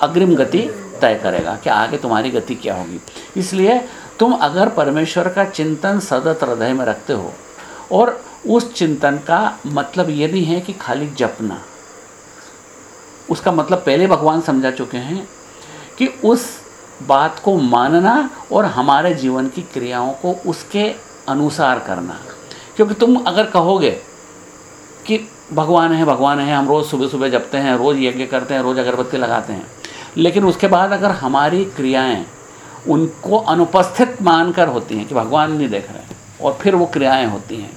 अग्रिम गति तय करेगा कि आगे तुम्हारी गति क्या होगी। इसलिए तुम अगर परमेश्वर का चिंतन सदत हृदय में रखते हो, और उस चिंतन का मतलब ये नहीं है कि खाली जपना। उसका मतलब पहले भगवान समझा चुके हैं कि उस बात को मानना और हमारे जीवन की क्रियाओं को उसके अनुसार करना। क्योंकि तुम अगर कहोगे कि भगवान है भगवान है, हम रोज़ सुबह सुबह जपते हैं, रोज़ यज्ञ करते हैं, रोज़ अगरबत्ती लगाते हैं लेकिन उसके बाद अगर हमारी क्रियाएँ उनको अनुपस्थित मानकर होती हैं कि भगवान नहीं देख रहे और फिर वो क्रियाएँ होती हैं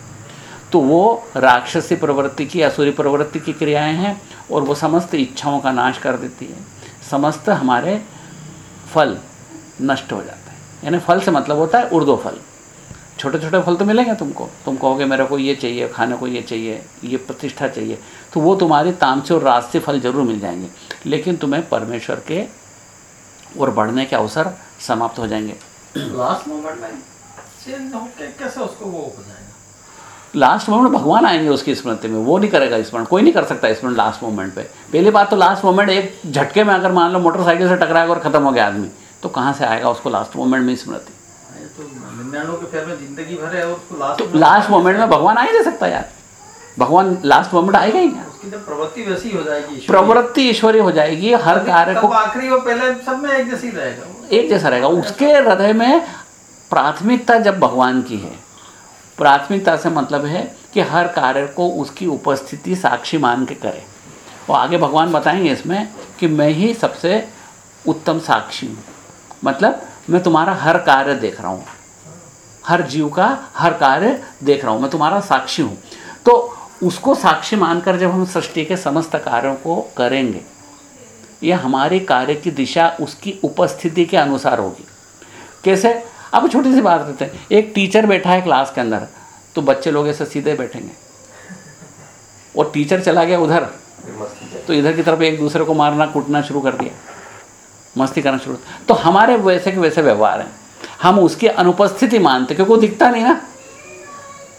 तो वो राक्षसी प्रवृत्ति की, असुरी प्रवृत्ति की क्रियाएँ हैं, और वो समस्त इच्छाओं का नाश कर देती है। समस्त हमारे फल नष्ट हो जाते हैं। यानी फल से मतलब होता है उर्दो फल। छोटे छोटे फल तो मिलेंगे तुमको। तुम कहोगे, मेरे को ये चाहिए, खाने को ये चाहिए, ये प्रतिष्ठा चाहिए तो वो तुम्हारी तामसे और रास्ते फल ज़रूर मिल जाएँगे। लेकिन तुम्हें परमेश्वर के और बढ़ने के अवसर समाप्त हो जाएँगे। लास्ट मोमेंट में कैसे उसको वो हो जाएगा? लास्ट मोमेंट भगवान आएँगे उसकी स्मृति में वो नहीं करेगा स्मरण कोई नहीं कर सकता स्मरण लास्ट मोमेंट पे। पहली बात तो लास्ट मोमेंट एक झटके में अगर मान लो मोटरसाइकिल से टकराएगा और खत्म हो गया आदमी तो कहाँ से आएगा उसको लास्ट मोमेंट में स्मृति? तो लास्ट मोमेंट में भगवान आ ही नहीं सकता यार। भगवान लास्ट मोमेंट आएगा ही ना प्रवृत्ति वैसी हो जाएगी प्रवृत्ति ईश्वरी हो जाएगी हर कार्य को आखिरी वो पहले सब में एक जैसी रहेगा। एक जैसा रहेगा। उसके हृदय में प्राथमिकता जब भगवान की है प्राथमिकता से मतलब है कि हर कार्य को उसकी उपस्थिति साक्षी मान के करे। और आगे भगवान बताएँगे इसमें कि मैं ही सबसे उत्तम साक्षी हूँ। मतलब मैं तुम्हारा हर कार्य देख रहा हूँ। हर जीव का हर कार्य देख रहा हूँ। मैं तुम्हारा साक्षी हूँ। तो उसको साक्षी मानकर जब हम सृष्टि के समस्त कार्यों को करेंगे, यह हमारे कार्य की दिशा उसकी उपस्थिति के अनुसार होगी। कैसे? अब छोटी सी बात करते हैं। एक टीचर बैठा है क्लास के अंदर तो बच्चे लोग ऐसे सीधे बैठेंगे। और टीचर चला गया उधर तो इधर की तरफ़ एक दूसरे को मारना, कूटना शुरू कर दिया। मस्ती करना शुरू। तो हमारे वैसे के वैसे व्यवहार हैं। हम उसकी अनुपस्थिति मानते क्योंकि वो दिखता नहीं ना।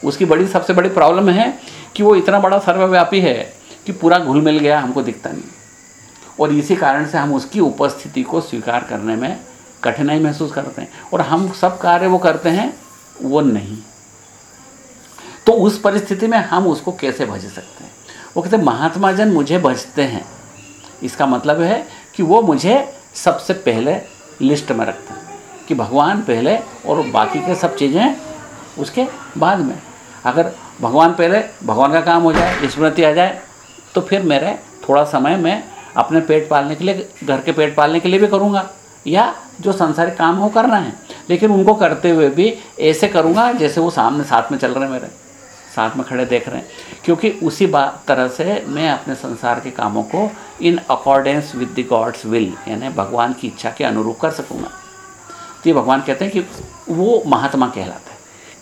उसकी बड़ी, सबसे बड़ी प्रॉब्लम है कि वो इतना बड़ा सर्वव्यापी है कि पूरा घुल मिल गया, हमको दिखता नहीं। और इसी कारण से हम उसकी उपस्थिति को स्वीकार करने में कठिनाई महसूस करते हैं। और हम सब कार्य वो करते हैं, वो नहीं। तो उस परिस्थिति में हम उसको कैसे भज सकते हैं? वो कहते हैं, महात्मा जन मुझे भजते हैं। इसका मतलब है कि वो मुझे सबसे पहले लिस्ट में रखते हैं कि भगवान पहले और बाकी के सब चीज़ें उसके बाद में। अगर भगवान पहले भगवान का काम हो जाए स्मृति आ जाए तो फिर मेरे थोड़ा समय मैं अपने पेट पालने के लिए, घर के पेट पालने के लिए भी करूँगा, या जो संसारिक काम हो करना है। लेकिन उनको करते हुए भी ऐसे करूँगा जैसे वो सामने, साथ में चल रहे हैं मेरे, साथ में खड़े देख रहे हैं। क्योंकि उसी बात तरह से मैं अपने संसार के कामों को in accordance with the God's will यानी भगवान की इच्छा के अनुरूप कर सकूँगा। तो ये भगवान कहते हैं कि वो महात्मा कहलाते है।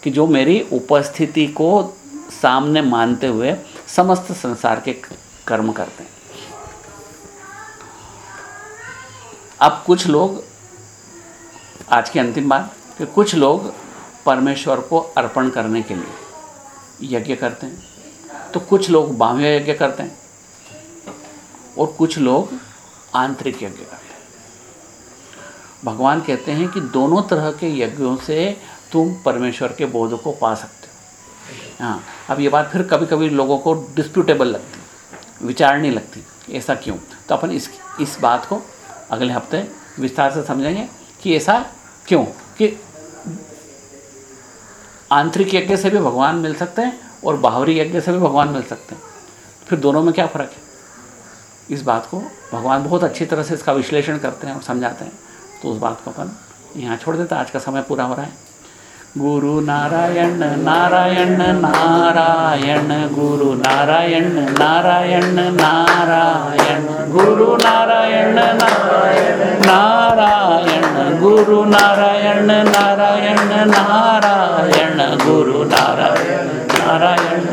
कि जो मेरी उपस्थिति को सामने मानते हुए समस्त संसार के कर्म करते हैं। अब कुछ लोग, आज की अंतिम बात, कि कुछ लोग परमेश्वर को अर्पण करने के लिए यज्ञ करते हैं। तो कुछ लोग बाह्य यज्ञ करते हैं और कुछ लोग आंतरिक यज्ञ करते हैं। भगवान कहते हैं कि दोनों तरह के यज्ञों से तुम परमेश्वर के बोध को पा सकते हो। हाँ अब ये बात फिर कभी कभी लोगों को डिस्प्यूटेबल लगती विचारणी लगती ऐसा क्यों? तो अपन इस इस बात को अगले हफ़्ते विस्तार से समझेंगे कि ऐसा क्यों? कि आंतरिक यज्ञ से भी भगवान मिल सकते हैं और बाहरी यज्ञ से भी भगवान मिल सकते हैं। फिर दोनों में क्या फ़र्क है? इस बात को भगवान बहुत अच्छी तरह से इसका विश्लेषण करते हैं और समझाते हैं। तो उस बात को अपन यहाँ छोड़ देते हैं। आज का समय पूरा हो रहा है। குரு நாராயண நாராயண நாராயண. குரு நாராயண நாராயண நாராயண. குரு நாராயண நாராயண. நாராயண குரு நாராயண நாராயண நாராயண. குரு நாராயண நாராயண.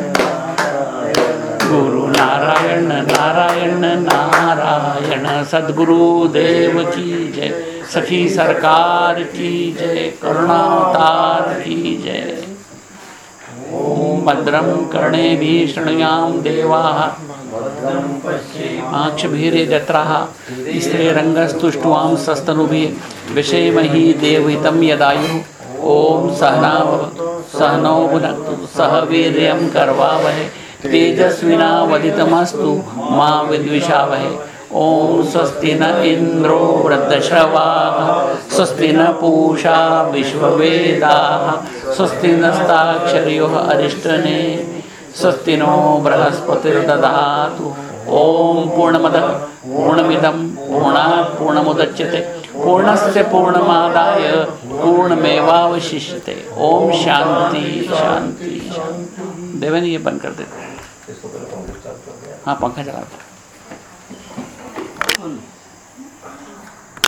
குரு நாராயண நாராயண நாராயண. சத்குரு தேவகி ஜெய் सखी सरकार की जय करुणावतार की जय। ओम भद्रं कर्णे भी शृणुयाम देवाः आक्षभिर्यजत्राः स्त्रीरङ्गस्तुष्ट्वां सस्तनुभिः। विषेमहि देवहितं यदायुः। ॐ सहना, सहनौ भुनक्तु, सह वीर्यं करवावहै। तेजस्विनावदितमस्तु मा विद्विषावहै। ॐ स्वस्ति न इन्द्रो वृद्धश्रवाः स्वस्ति न पूषा विश्ववेदाः, स्वस्ति नस्ताक्षर्योः अरिष्टने, स्वस्ति नो बृहस्पतिर्दधातु। ॐ पूर्णमदः, पूर्णमिदं, पूर्णात् पूर्णमुदच्यते, पूर्णस्य पूर्णमादाय पूर्णमेवावशिष्यते। ओम शांति शांति देवन ये बंद कर देते हैं। हाँ पंखा चला